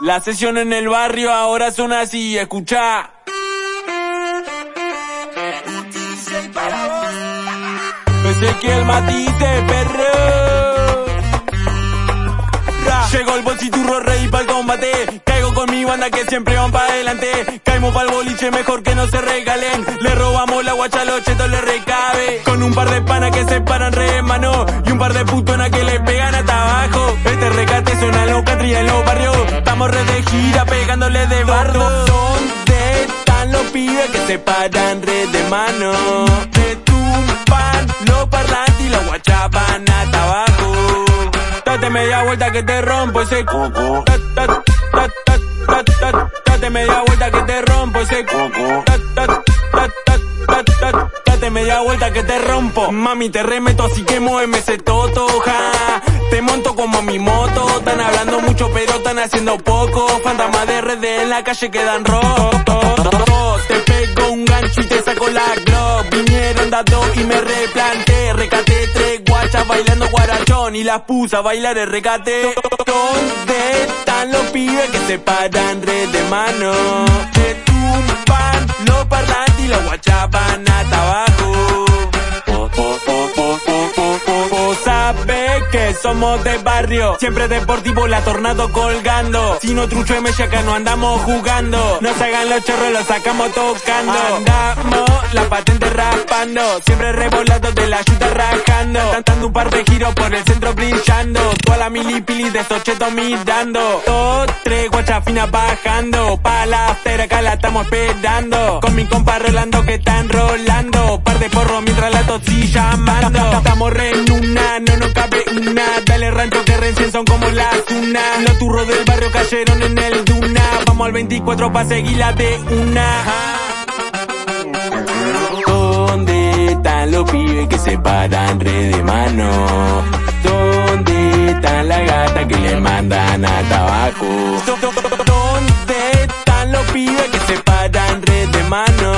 La sesión en el barrio ahora son así, escucha. el Matice, perro. Llegó el bolsiturro rey para el combate. Caigo con mi banda que siempre van para adelante. Caemos pa'l boliche mejor que no se regalen. Le robamos la guacha a los chetos, le recabe. Con un par de panas que se paran re mano. Y un par de putonas que pibes que se paran re de mano? De tumban los parlantes y la guacha van hasta abajo. Date media vuelta que te rompo ese coco. Date media vuelta que te rompo ese coco. Date media vuelta que te rompo. Mami, te remeto así que muéveme ese toto, ja. Te monto como mi moto. Están hablando mucho, pero están haciendo poco. Fantasmas de RD en la calle quedan rotos. Te pego un gancho y te saco la glock. Vinieron dados y me replanté. Recate tres guachas bailando guarachón. Y las puse a bailar el recate. ¿Dónde están los pibes que se paran red de mano? Que somos de barrio, siempre deportivo, la tornado colgando. Si no trucho y acá no andamos jugando. No se hagan los chorros, los sacamos tocando. Andamos la patente raspando, siempre revolado de la chuta rajando. Dando un par de giros por el centro brillando. Toda la milipili de estos chetos mirando. Dos, tres guachafinas bajando. Pa' la acera acá la estamos esperando. Con mi compa Rolando que está enrolando. Par de porro mientras la tosí llamando. son como las cuna. Los turros del barrio cayeron en el duna. Vamos al 24 pa' seguir la de una. ¿Dónde están los pibes que se paran re de mano? ¿Dónde están las gatas que le mandan a tabaco? ¿Dónde están los pibes que se paran re de mano?